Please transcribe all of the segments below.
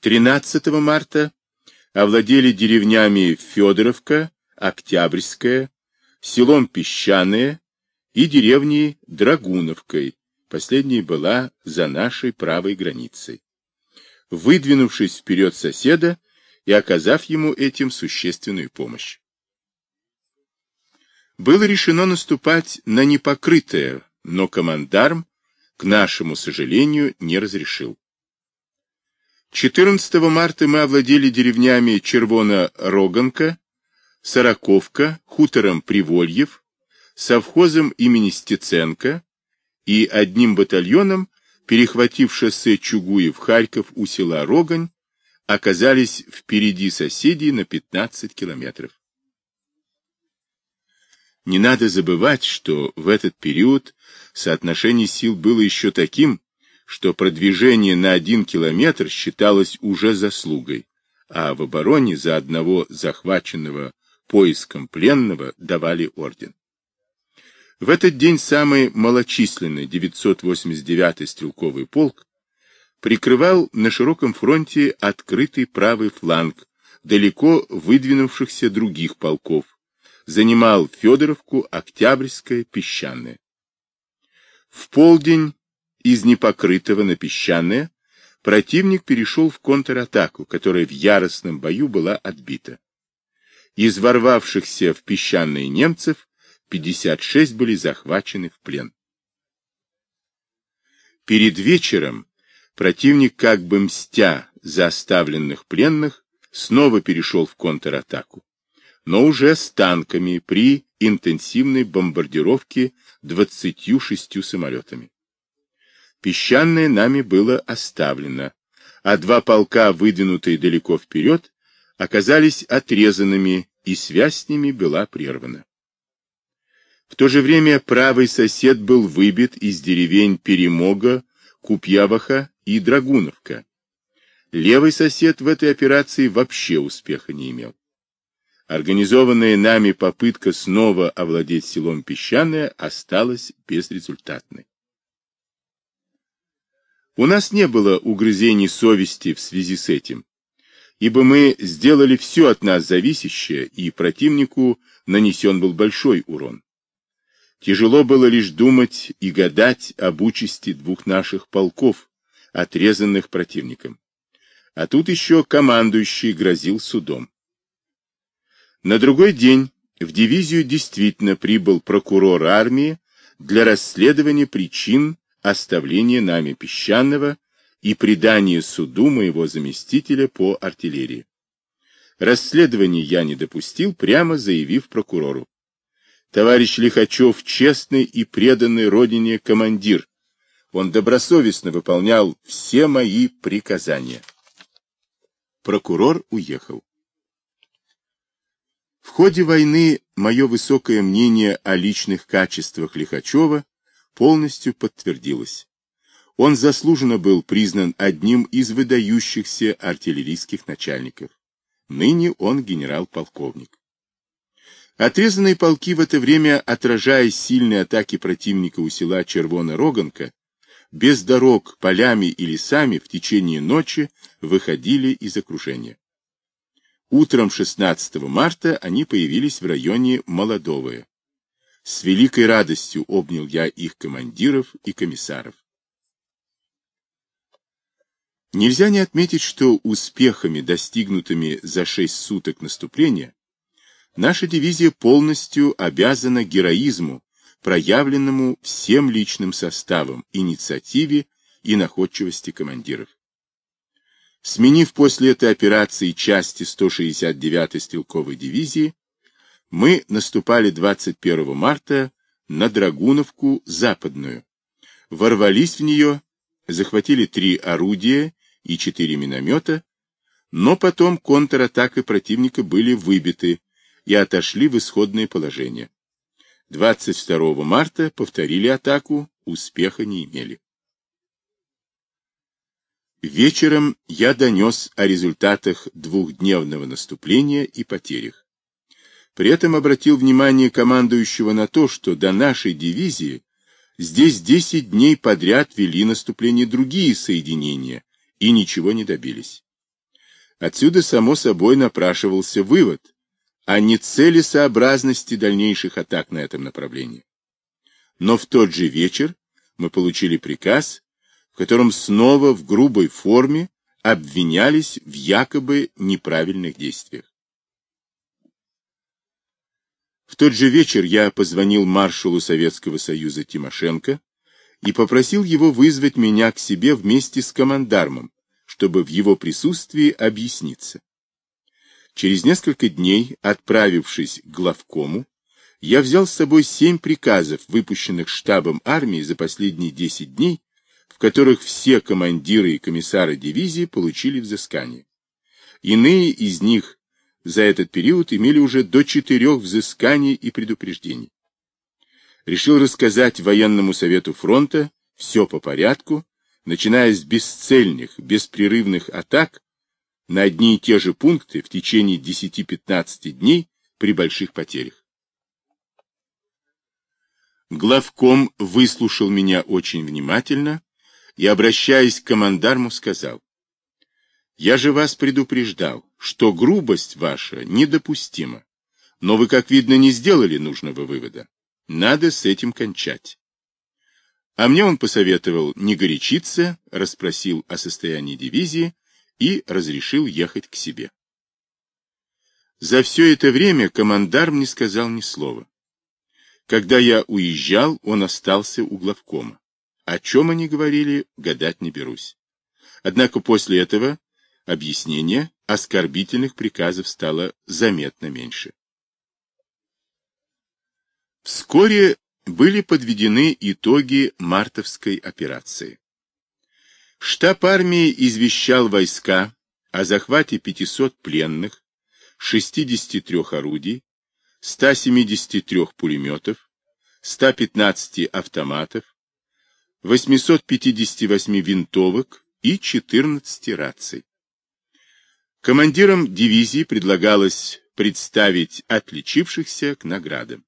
13 марта овладели деревнями Федоровка, Октябрьская, селом Песчаное и деревней Драгуновкой, последняя была за нашей правой границей. Выдвинувшись вперед соседа и оказав ему этим существенную помощь. Было решено наступать на непокрытое, но командарм, к нашему сожалению, не разрешил. 14 марта мы овладели деревнями Червона-Роганка, Сороковка, хутором Привольев, совхозом имени Стеценко и одним батальоном, перехватив шоссе Чугуев-Харьков у села Рогань, оказались впереди соседей на 15 километров. Не надо забывать, что в этот период соотношение сил было еще таким, что продвижение на один километр считалось уже заслугой, а в обороне за одного захваченного поиском пленного давали орден. В этот день самый малочисленный 989-й стрелковый полк прикрывал на широком фронте открытый правый фланг далеко выдвинувшихся других полков, занимал Федоровку, Октябрьское, Песчаное. В полдень из непокрытого на песчаное, противник перешел в контратаку, которая в яростном бою была отбита. Из ворвавшихся в песчаные немцев 56 были захвачены в плен. Перед вечером противник, как бы мстя за оставленных пленных, снова перешел в контратаку, но уже с танками при интенсивной бомбардировке 26 самолетами. Песчаное нами было оставлено, а два полка, выдвинутые далеко вперед, оказались отрезанными, и связь с ними была прервана. В то же время правый сосед был выбит из деревень Перемога, Купьяваха и Драгуновка. Левый сосед в этой операции вообще успеха не имел. Организованная нами попытка снова овладеть селом Песчаное осталась безрезультатной. У нас не было угрызений совести в связи с этим, ибо мы сделали все от нас зависящее, и противнику нанесен был большой урон. Тяжело было лишь думать и гадать об участи двух наших полков, отрезанных противником. А тут еще командующий грозил судом. На другой день в дивизию действительно прибыл прокурор армии для расследования причин оставление нами песчаного и предание суду моего заместителя по артиллерии. Расследование я не допустил, прямо заявив прокурору. Товарищ Лихачев честный и преданный родине командир. Он добросовестно выполнял все мои приказания. Прокурор уехал. В ходе войны мое высокое мнение о личных качествах Лихачева полностью подтвердилось. Он заслуженно был признан одним из выдающихся артиллерийских начальников. Ныне он генерал-полковник. Отрезанные полки в это время, отражая сильные атаки противника у села Червона-Роганка, без дорог, полями и лесами в течение ночи выходили из окружения. Утром 16 марта они появились в районе Молодовое. С великой радостью обнял я их командиров и комиссаров. Нельзя не отметить, что успехами, достигнутыми за шесть суток наступления, наша дивизия полностью обязана героизму, проявленному всем личным составом, инициативе и находчивости командиров. Сменив после этой операции части 169-й стрелковой дивизии, мы наступали 21 марта на Драгуновку Западную, ворвались в нее, захватили три орудия и четыре миномета, но потом контратакой противника были выбиты и отошли в исходное положение. 22 марта повторили атаку, успеха не имели. Вечером я донес о результатах двухдневного наступления и потерях. При этом обратил внимание командующего на то, что до нашей дивизии здесь 10 дней подряд вели наступление другие соединения и ничего не добились. Отсюда, само собой, напрашивался вывод о нецелесообразности дальнейших атак на этом направлении. Но в тот же вечер мы получили приказ, в котором снова в грубой форме обвинялись в якобы неправильных действиях. В тот же вечер я позвонил маршалу Советского Союза Тимошенко и попросил его вызвать меня к себе вместе с командармом, чтобы в его присутствии объясниться. Через несколько дней, отправившись к главкому, я взял с собой семь приказов, выпущенных штабом армии за последние десять дней, в которых все командиры и комиссары дивизии получили взыскание. Иные из них за этот период имели уже до четырех взысканий и предупреждений. Решил рассказать военному совету фронта все по порядку, начиная с бесцельных, беспрерывных атак на одни и те же пункты в течение 10-15 дней при больших потерях. Главком выслушал меня очень внимательно и, обращаясь к командарму, сказал, «Я же вас предупреждал, что грубость ваша недопустима, но вы, как видно, не сделали нужного вывода. Надо с этим кончать». А мне он посоветовал не горячиться, расспросил о состоянии дивизии и разрешил ехать к себе. За все это время командарм не сказал ни слова. Когда я уезжал, он остался у главкома. О чем они говорили, гадать не берусь. Однако после этого объяснения оскорбительных приказов стало заметно меньше. Вскоре были подведены итоги мартовской операции. Штаб армии извещал войска о захвате 500 пленных, 63 орудий, 173 пулеметов, 115 автоматов, 858 винтовок и 14 раций. Командирам дивизии предлагалось представить отличившихся к наградам.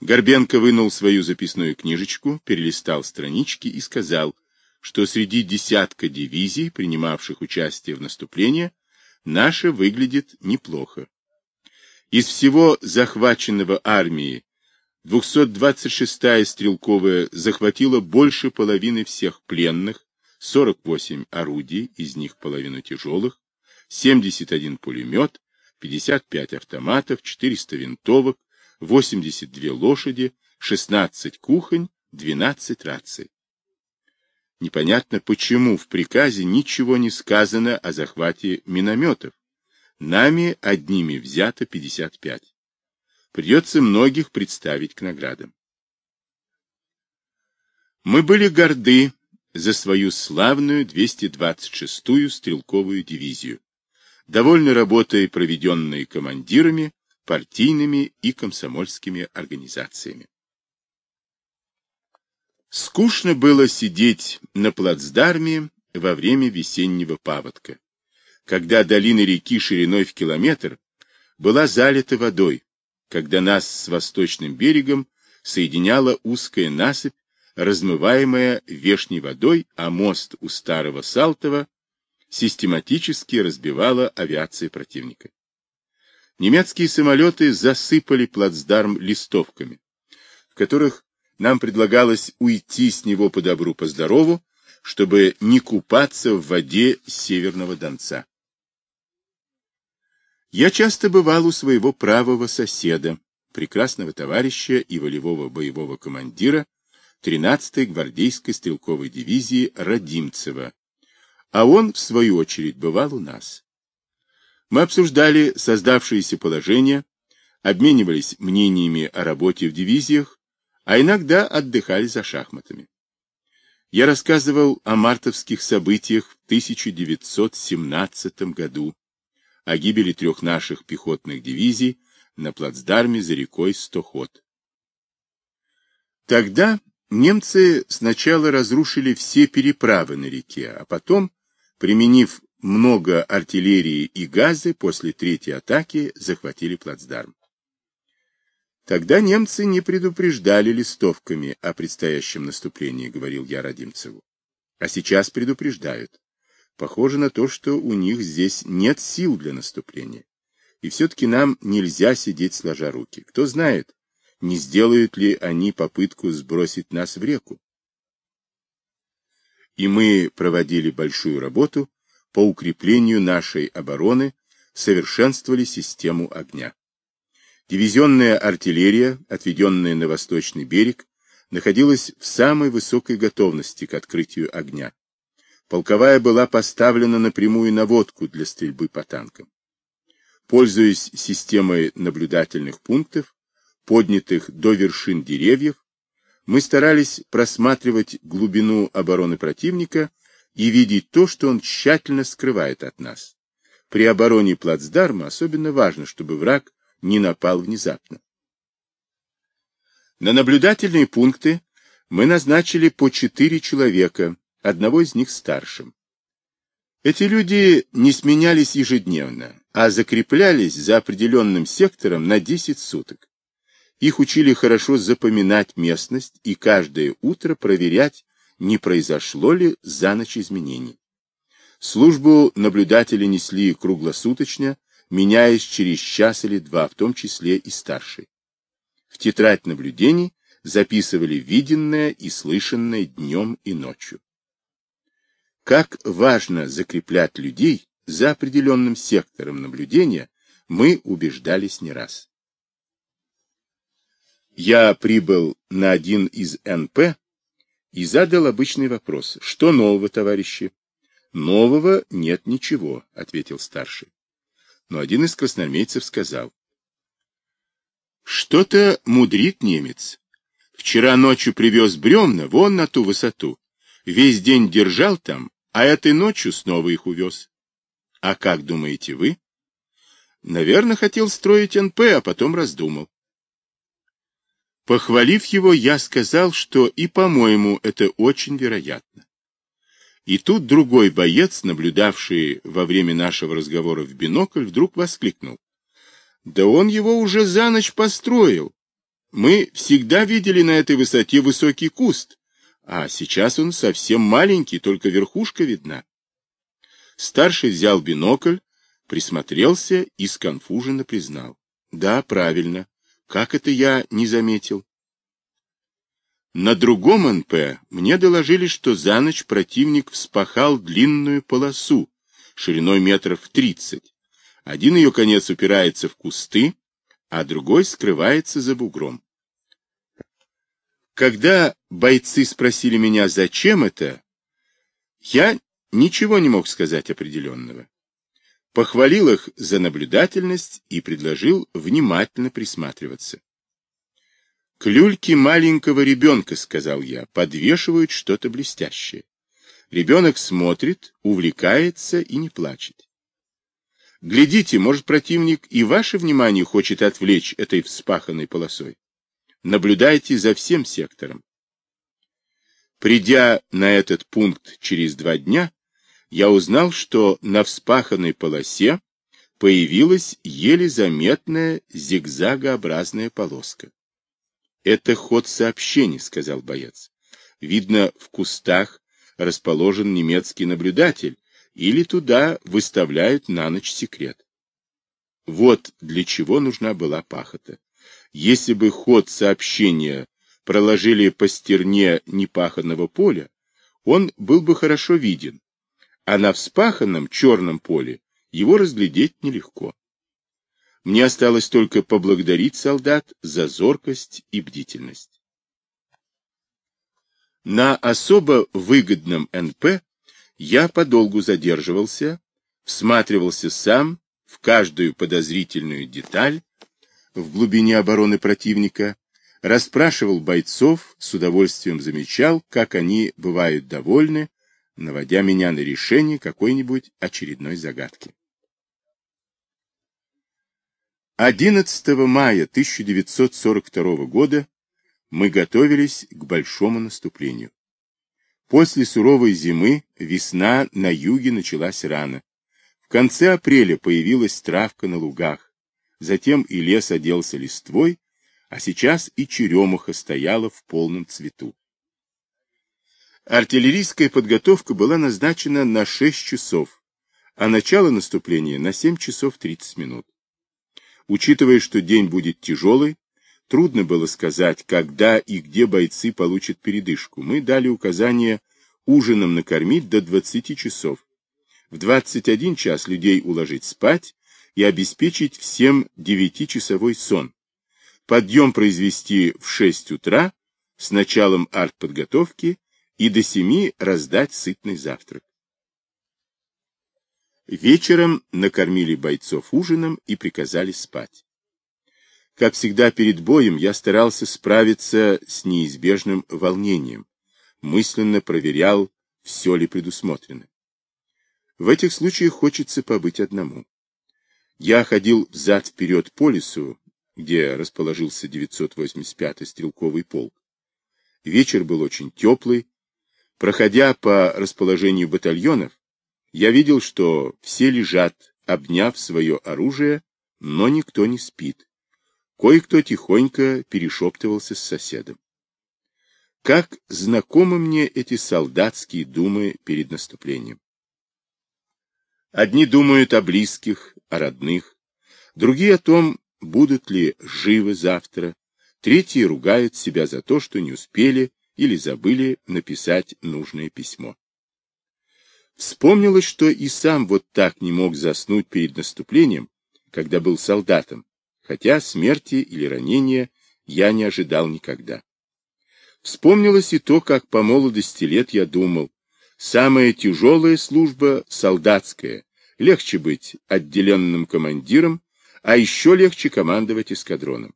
Горбенко вынул свою записную книжечку, перелистал странички и сказал, что среди десятка дивизий, принимавших участие в наступлении, наша выглядит неплохо. Из всего захваченного армии 226-я стрелковая захватила больше половины всех пленных, 48 орудий, из них половину тяжелых, 71 пулемет, 55 автоматов, 400 винтовок, 82 лошади, 16 кухонь, 12 раций. Непонятно, почему в приказе ничего не сказано о захвате минометов. Нами одними взято 55. Придется многих представить к наградам. Мы были горды за свою славную 226-ю стрелковую дивизию, довольны работой, проведенной командирами, партийными и комсомольскими организациями. Скучно было сидеть на плацдарме во время весеннего паводка, когда долина реки шириной в километр была залита водой, когда нас с восточным берегом соединяла узкая насыпь, размываемая вешней водой, а мост у Старого Салтова систематически разбивала авиация противника немецкие самолеты засыпали плацдарм листовками, в которых нам предлагалось уйти с него по добру, по здорову, чтобы не купаться в воде Северного Донца. Я часто бывал у своего правого соседа, прекрасного товарища и волевого боевого командира 13-й гвардейской стрелковой дивизии Родимцева, а он, в свою очередь, бывал у нас. Мы обсуждали создавшееся положение, обменивались мнениями о работе в дивизиях, а иногда отдыхали за шахматами. Я рассказывал о мартовских событиях в 1917 году, о гибели трех наших пехотных дивизий на плацдарме за рекой Стоход. Тогда немцы сначала разрушили все переправы на реке, а потом, применив много артиллерии и газы после третьей атаки захватили плацдарм. Тогда немцы не предупреждали листовками о предстоящем наступлении, говорил я Родимцеву. А сейчас предупреждают. Похоже на то, что у них здесь нет сил для наступления. И все-таки нам нельзя сидеть сложа руки. Кто знает, не сделают ли они попытку сбросить нас в реку. И мы проводили большую работу по укреплению нашей обороны, совершенствовали систему огня. Дивизионная артиллерия, отведенная на восточный берег, находилась в самой высокой готовности к открытию огня. Полковая была поставлена на прямую наводку для стрельбы по танкам. Пользуясь системой наблюдательных пунктов, поднятых до вершин деревьев, мы старались просматривать глубину обороны противника и видеть то, что он тщательно скрывает от нас. При обороне плацдарма особенно важно, чтобы враг не напал внезапно. На наблюдательные пункты мы назначили по четыре человека, одного из них старшим. Эти люди не сменялись ежедневно, а закреплялись за определенным сектором на 10 суток. Их учили хорошо запоминать местность и каждое утро проверять, не произошло ли за ночь изменений. Службу наблюдатели несли круглосуточно, меняясь через час или два, в том числе и старший. В тетрадь наблюдений записывали виденное и слышанное днем и ночью. Как важно закреплять людей за определенным сектором наблюдения, мы убеждались не раз. Я прибыл на один из НП и задал обычный вопрос. Что нового, товарищи? Нового нет ничего, ответил старший. Но один из красноармейцев сказал. Что-то мудрит немец. Вчера ночью привез бревна вон на ту высоту. Весь день держал там, а этой ночью снова их увез. А как думаете вы? Наверное, хотел строить НП, а потом раздумал. Похвалив его, я сказал, что и, по-моему, это очень вероятно. И тут другой боец, наблюдавший во время нашего разговора в бинокль, вдруг воскликнул. Да он его уже за ночь построил. Мы всегда видели на этой высоте высокий куст, а сейчас он совсем маленький, только верхушка видна. Старший взял бинокль, присмотрелся и сконфуженно признал. Да, правильно. Как это я не заметил? На другом НП мне доложили, что за ночь противник вспахал длинную полосу шириной метров тридцать. Один ее конец упирается в кусты, а другой скрывается за бугром. Когда бойцы спросили меня, зачем это, я ничего не мог сказать определенного. Похвалил их за наблюдательность и предложил внимательно присматриваться. «К люльке маленького ребенка, — сказал я, — подвешивают что-то блестящее. Ребенок смотрит, увлекается и не плачет. Глядите, может, противник и ваше внимание хочет отвлечь этой вспаханной полосой. Наблюдайте за всем сектором. Придя на этот пункт через два дня, я узнал, что на вспаханной полосе появилась еле заметная зигзагообразная полоска. «Это ход сообщений», — сказал боец. «Видно, в кустах расположен немецкий наблюдатель, или туда выставляют на ночь секрет». Вот для чего нужна была пахота. Если бы ход сообщения проложили по стерне непаханного поля, он был бы хорошо виден, а на вспаханном черном поле его разглядеть нелегко. Мне осталось только поблагодарить солдат за зоркость и бдительность. На особо выгодном НП я подолгу задерживался, всматривался сам в каждую подозрительную деталь, в глубине обороны противника, расспрашивал бойцов, с удовольствием замечал, как они бывают довольны, наводя меня на решение какой-нибудь очередной загадки. 11 мая 1942 года мы готовились к большому наступлению. После суровой зимы весна на юге началась рано. В конце апреля появилась травка на лугах, Затем и лес оделся листвой, а сейчас и черемуха стояла в полном цвету. Артиллерийская подготовка была назначена на 6 часов, а начало наступления на 7 часов 30 минут. Учитывая, что день будет тяжелый, трудно было сказать, когда и где бойцы получат передышку. Мы дали указание ужином накормить до 20 часов. В 21 час людей уложить спать и обеспечить всем 9-часовой сон. Подъем произвести в 6 утра с началом артподготовки и до 7 раздать сытный завтрак. Вечером накормили бойцов ужином и приказали спать. Как всегда перед боем я старался справиться с неизбежным волнением, мысленно проверял, все ли предусмотрено. В этих случаях хочется побыть одному. Я ходил взад-вперед по лесу, где расположился 985-й стрелковый полк. Вечер был очень теплый. Проходя по расположению батальонов, я видел, что все лежат, обняв свое оружие, но никто не спит. Кое-кто тихонько перешептывался с соседом. Как знакомы мне эти солдатские думы перед наступлением. Одни думают о близких, о родных, другие о том, будут ли живы завтра, третьи ругают себя за то, что не успели или забыли написать нужное письмо. Вспомнилось, что и сам вот так не мог заснуть перед наступлением, когда был солдатом, хотя смерти или ранения я не ожидал никогда. Вспомнилось и то, как по молодости лет я думал, самая тяжелая служба солдатская, легче быть отделенным командиром, а еще легче командовать эскадроном.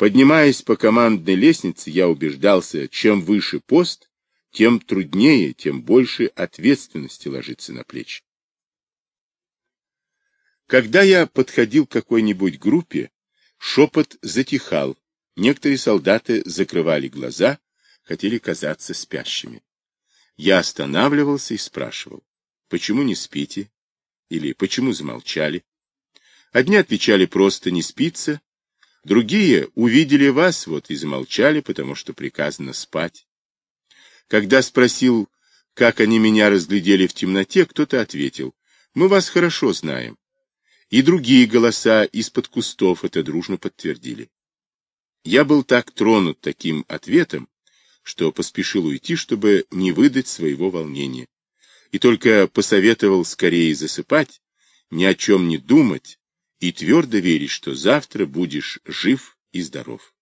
Поднимаясь по командной лестнице, я убеждался, чем выше пост, тем труднее, тем больше ответственности ложится на плечи. Когда я подходил к какой-нибудь группе, шепот затихал, некоторые солдаты закрывали глаза, хотели казаться спящими. Я останавливался и спрашивал, почему не спите? Или почему замолчали? Одни отвечали просто не спится, другие увидели вас вот и замолчали, потому что приказано спать. Когда спросил, как они меня разглядели в темноте, кто-то ответил, мы вас хорошо знаем. И другие голоса из-под кустов это дружно подтвердили. Я был так тронут таким ответом, что поспешил уйти, чтобы не выдать своего волнения. И только посоветовал скорее засыпать, ни о чем не думать и твердо верить, что завтра будешь жив и здоров.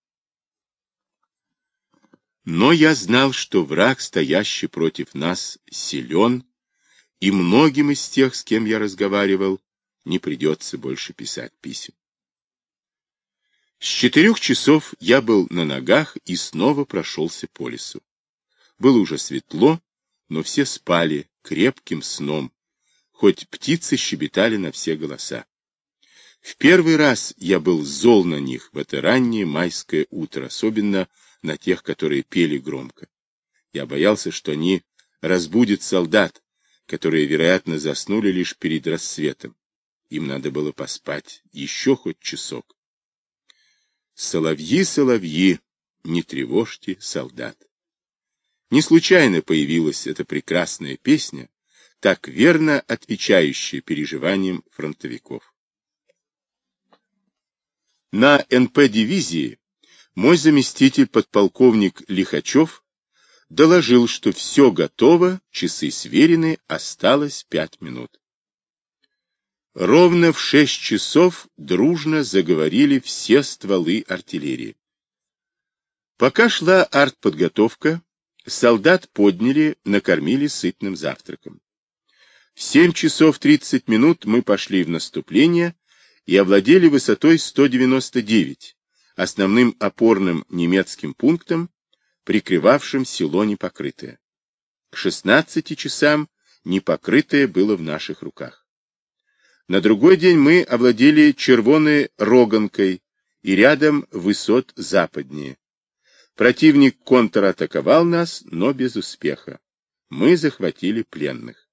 Но я знал, что враг, стоящий против нас, силен, и многим из тех, с кем я разговаривал, не придется больше писать писем. С четырех часов я был на ногах и снова прошелся по лесу. Было уже светло, но все спали крепким сном, хоть птицы щебетали на все голоса. В первый раз я был зол на них в это раннее майское утро, особенно на тех, которые пели громко. Я боялся, что они разбудят солдат, которые, вероятно, заснули лишь перед рассветом. Им надо было поспать еще хоть часок. Соловьи, соловьи, не тревожьте солдат. Не случайно появилась эта прекрасная песня, так верно отвечающая переживаниям фронтовиков. На НП-дивизии мой заместитель подполковник Лихачев доложил, что все готово, часы сверены, осталось пять минут. Ровно в шесть часов дружно заговорили все стволы артиллерии. Пока шла артподготовка, солдат подняли, накормили сытным завтраком. В семь часов тридцать минут мы пошли в наступление и овладели высотой 199, основным опорным немецким пунктом, прикрывавшим село непокрытое. К 16 часам непокрытое было в наших руках. На другой день мы овладели Червоной Роганкой и рядом высот западнее. Противник контратаковал нас, но без успеха. Мы захватили пленных.